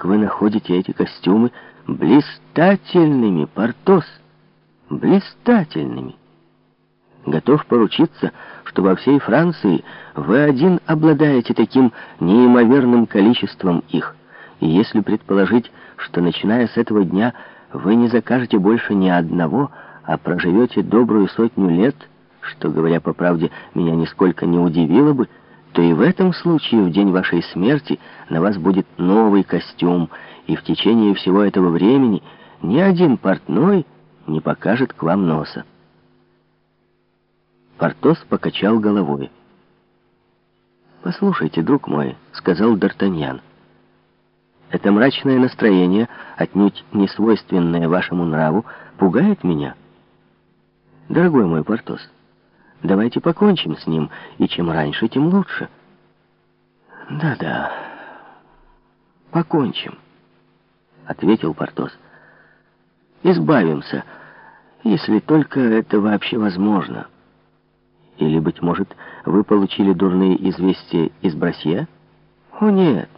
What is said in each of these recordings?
как вы находите эти костюмы блистательными, Портос, блистательными. Готов поручиться, что во всей Франции вы один обладаете таким неимоверным количеством их. И если предположить, что начиная с этого дня вы не закажете больше ни одного, а проживете добрую сотню лет, что, говоря по правде, меня нисколько не удивило бы, то и в этом случае, в день вашей смерти, на вас будет новый костюм, и в течение всего этого времени ни один портной не покажет к вам носа. Портос покачал головой. «Послушайте, друг мой», — сказал Д'Артаньян, — «это мрачное настроение, отнюдь не свойственное вашему нраву, пугает меня. Дорогой мой Портос, давайте покончим с ним, и чем раньше, тем лучше». «Да-да, покончим», — ответил Портос. «Избавимся, если только это вообще возможно». Или, быть может, вы получили дурные известия из Брасье? О, нет.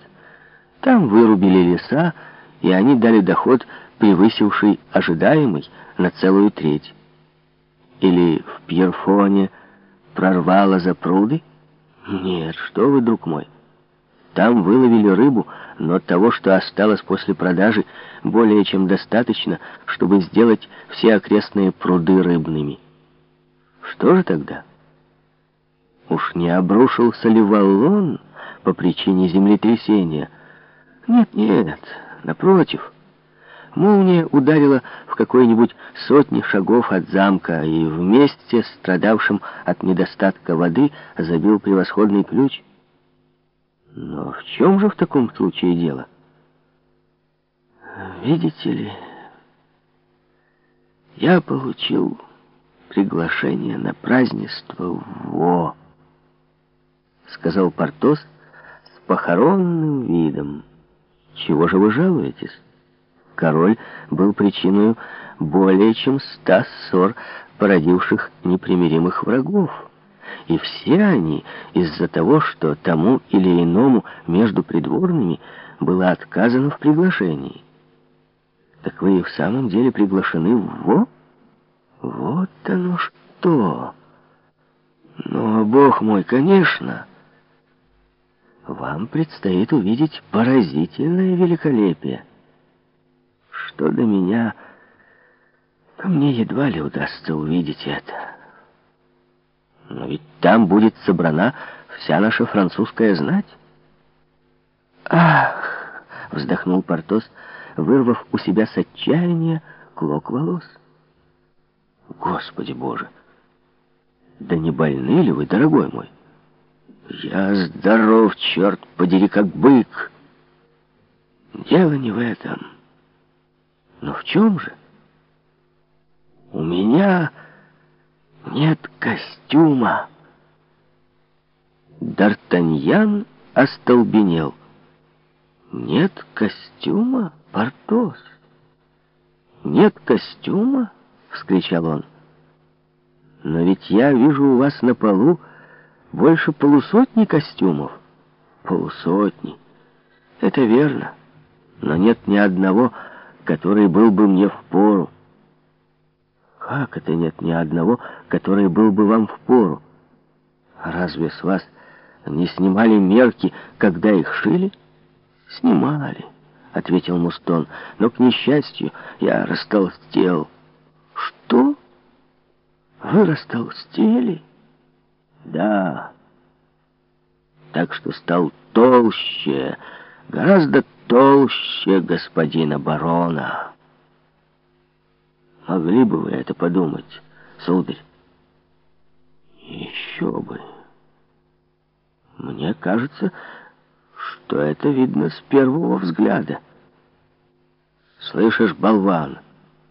Там вырубили леса, и они дали доход, превысивший ожидаемый на целую треть. Или в Пьерфоне прорвало за пруды? Нет, что вы, друг мой. Там выловили рыбу, но того, что осталось после продажи, более чем достаточно, чтобы сделать все окрестные пруды рыбными. Что же тогда? Уж не обрушился ли валун по причине землетрясения? Нет, нет, напротив. Молния ударила в какой-нибудь сотни шагов от замка и вместе, страдавшим от недостатка воды, забил превосходный ключ. Но в чем же в таком случае дело? Видите ли, я получил приглашение на празднество Во. — сказал Портос с похоронным видом. «Чего же вы жалуетесь?» Король был причиной более чем ста ссор, породивших непримиримых врагов. И все они из-за того, что тому или иному между придворными было отказано в приглашении. Так вы и в самом деле приглашены в ВО? Вот оно что! Ну, бог мой, конечно! вам предстоит увидеть поразительное великолепие. Что до меня, то мне едва ли удастся увидеть это. Но ведь там будет собрана вся наша французская знать. «Ах!» — вздохнул Портос, вырвав у себя с отчаяния клок волос. «Господи Боже! Да не больны ли вы, дорогой мой?» Я здоров, черт подери, как бык. Дело не в этом. Но в чем же? У меня нет костюма. Д'Артаньян остолбенел. Нет костюма, Портос? Нет костюма? Вскричал он. Но ведь я вижу у вас на полу больше полусотни костюмов? Полусотни. Это верно. Но нет ни одного, который был бы мне в пору. Как это нет ни одного, который был бы вам в пору? Разве с вас не снимали мерки, когда их шили? Снимали, ответил Мустон. Но, к несчастью, я растолстел. Что? Вы растолстели? Да. Так что стал толще, гораздо толще господина барона. Могли бы вы это подумать, сударь? Еще бы. Мне кажется, что это видно с первого взгляда. «Слышишь, болван?»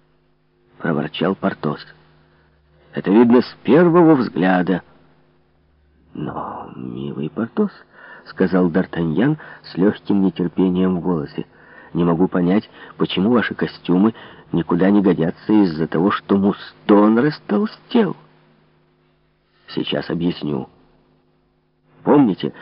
— проворчал Портос. «Это видно с первого взгляда». «Но, милый Портос», — сказал Д'Артаньян с легким нетерпением в голосе, «не могу понять, почему ваши костюмы никуда не годятся из-за того, что Мустон растолстел». «Сейчас объясню. Помните,